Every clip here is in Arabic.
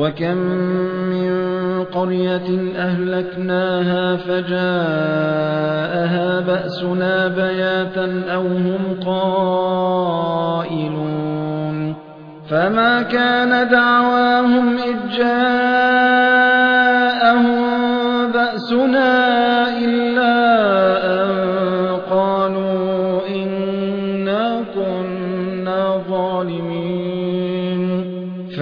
وكم من قرية أهلكناها فجاءها بأسنا بياتا أو هم قائلون فما كان دعواهم إذ جاءهم بأسنا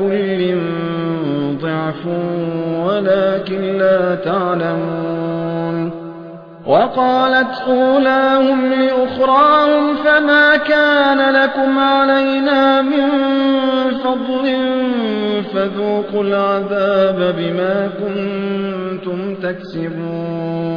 لكل ضعف ولكن لا تعلمون. وقالت أولاهم لأخراهم فما كان لكم علينا من فضل فذوقوا العذاب بما كنتم تكسبون.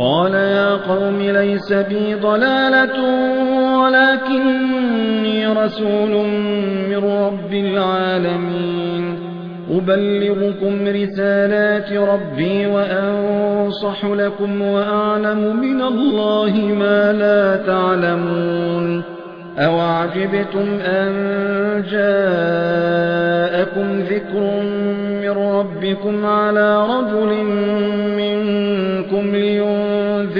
قال يا قوم ليس بي ضلالة ولكني رسول من رب العالمين. أبلغكم رسالات ربي وأنصح لكم وأعلم من الله ما لا تعلمون. أوعجبتم أن جاءكم ذكر من ربكم على رجل منكم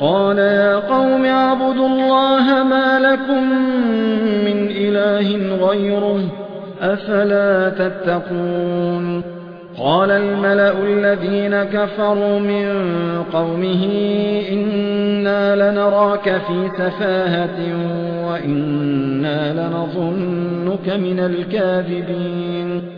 قال يا قوم اعبدوا الله ما لكم من إله غيره أفلا تتقون قال الملأ الذين كفروا من قومه إنا لنراك في سفاهة وإنا لنظنك من الكاذبين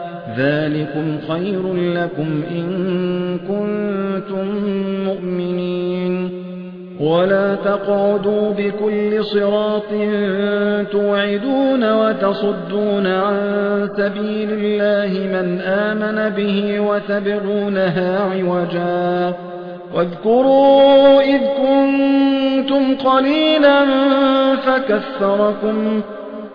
ذلكم خير لكم إن كنتم مؤمنين. ولا تقعدوا بكل صراط توعدون وتصدون عن سبيل الله من آمن به وتبغونها عوجا. واذكروا إذ كنتم قليلا فكثركم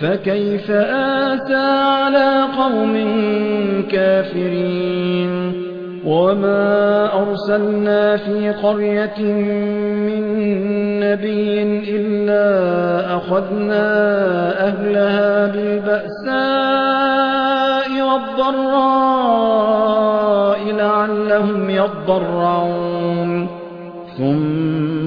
فكيف آتى على قوم كافرين؟ وما أرسلنا في قرية من نبي إلا أخذنا أهلها بالبأساء والضراء لعلهم يضرعون. ثم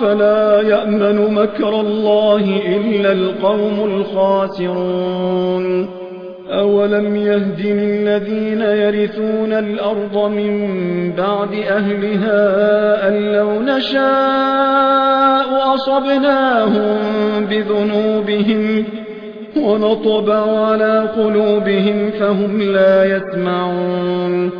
فلا يأمن مكر الله إلا القوم الخاسرون؟ أولم يهد للذين يرثون الأرض من بعد أهلها أن لو نشاء أصبناهم بذنوبهم ونطبع على قلوبهم فهم لا يسمعون.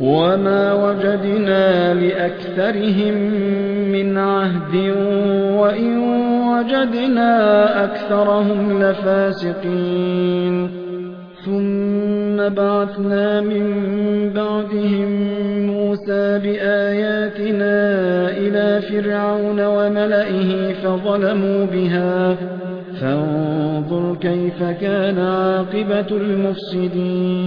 وما وجدنا لأكثرهم من عهد وإن وجدنا أكثرهم لفاسقين ثم بعثنا من بعدهم موسى بآياتنا إلى فرعون وملئه فظلموا بها فانظر كيف كان عاقبة المفسدين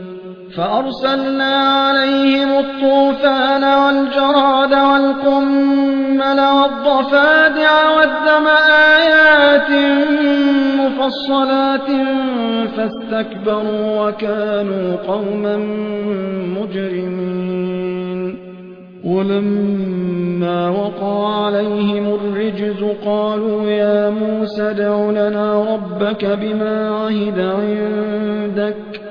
فأرسلنا عليهم الطوفان والجراد والقمل والضفادع والدم آيات مفصلات فاستكبروا وكانوا قوما مجرمين. ولما وقع عليهم الرجز قالوا يا موسى دع لنا ربك بما عهد عندك.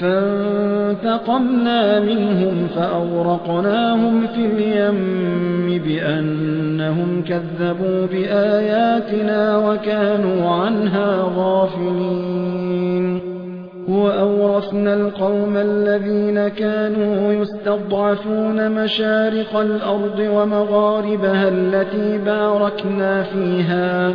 فانتقمنا منهم فأورقناهم في اليم بأنهم كذبوا بآياتنا وكانوا عنها غافلين. وأورثنا القوم الذين كانوا يستضعفون مشارق الأرض ومغاربها التي باركنا فيها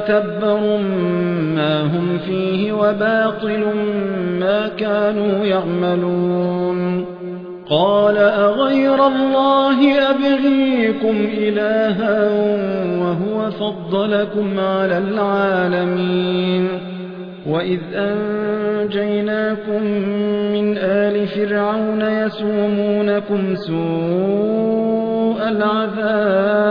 متبر ما هم فيه وباطل ما كانوا يعملون قال أغير الله أبغيكم إلها وهو فضلكم على العالمين وإذ أنجيناكم من آل فرعون يسومونكم سوء العذاب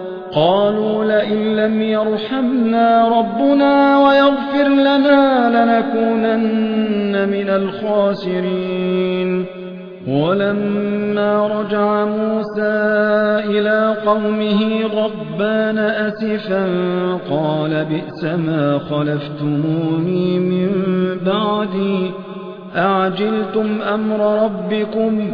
قالوا لئن لم يرحمنا ربنا ويغفر لنا لنكونن من الخاسرين. ولما رجع موسى إلى قومه غضبان أسفا قال بئس ما خلفتموني من بعدي أعجلتم أمر ربكم؟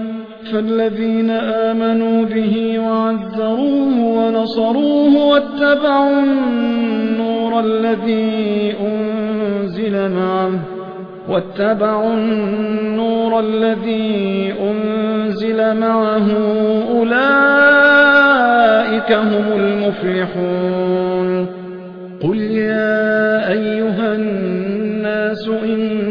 فالذين آمنوا به وعزروه ونصروه واتبعوا النور الذي أنزل معه واتبعوا النور الذي أنزل معه أولئك هم المفلحون. قل يا أيها الناس إني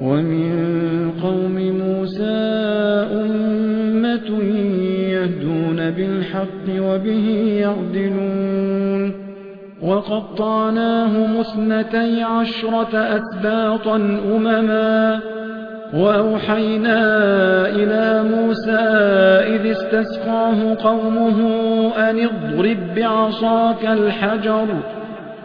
ومن قوم موسى أمة يهدون بالحق وبه يعدلون وقطعناهم اثنتي عشرة أسباطا أمما وأوحينا إلى موسى إذ استسقاه قومه أن اضرب بعصاك الحجر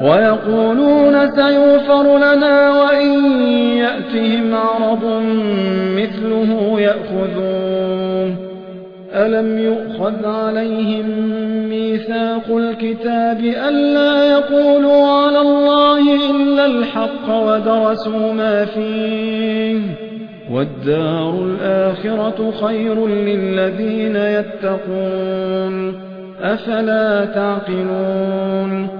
ويقولون سيغفر لنا وإن يأتهم عرض مثله يأخذون. ألم يؤخذ عليهم ميثاق الكتاب ألا يقولوا على الله إلا الحق ودرسوا ما فيه؟ والدار الآخرة خير للذين يتقون. أفلا تعقلون؟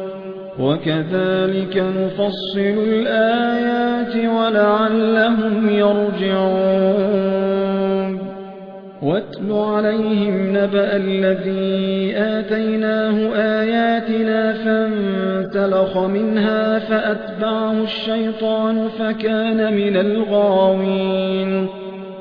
وكذلك نفصل الآيات ولعلهم يرجعون. واتل عليهم نبأ الذي آتيناه آياتنا فانسلخ منها فأتبعه الشيطان فكان من الغاوين.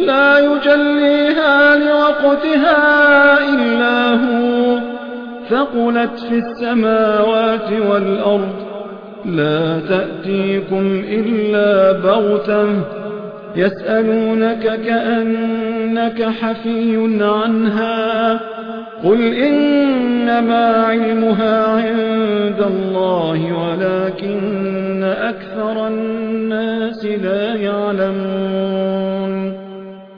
لا يجليها لوقتها إلا هو. ثقلت في السماوات والأرض لا تأتيكم إلا بغتة. يسألونك كأنك حفي عنها قل إنما علمها عند الله ولكن أكثر الناس لا يعلمون.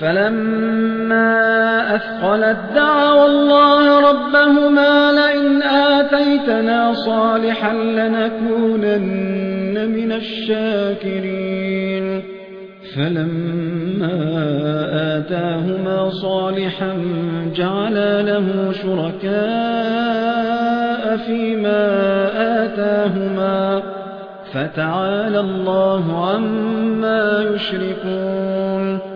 فلما أثقلت دعوا الله ربهما لئن آتيتنا صالحا لنكونن من الشاكرين. فلما آتاهما صالحا جعلا له شركاء فيما آتاهما. فتعالى الله عما يشركون.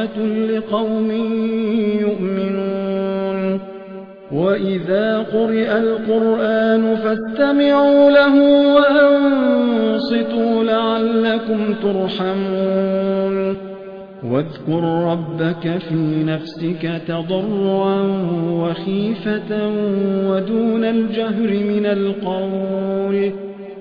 ورحمة لقوم يؤمنون. وإذا قرئ القرآن فاستمعوا له وأنصتوا لعلكم ترحمون. واذكر ربك في نفسك تضرعا وخيفة ودون الجهر من القول.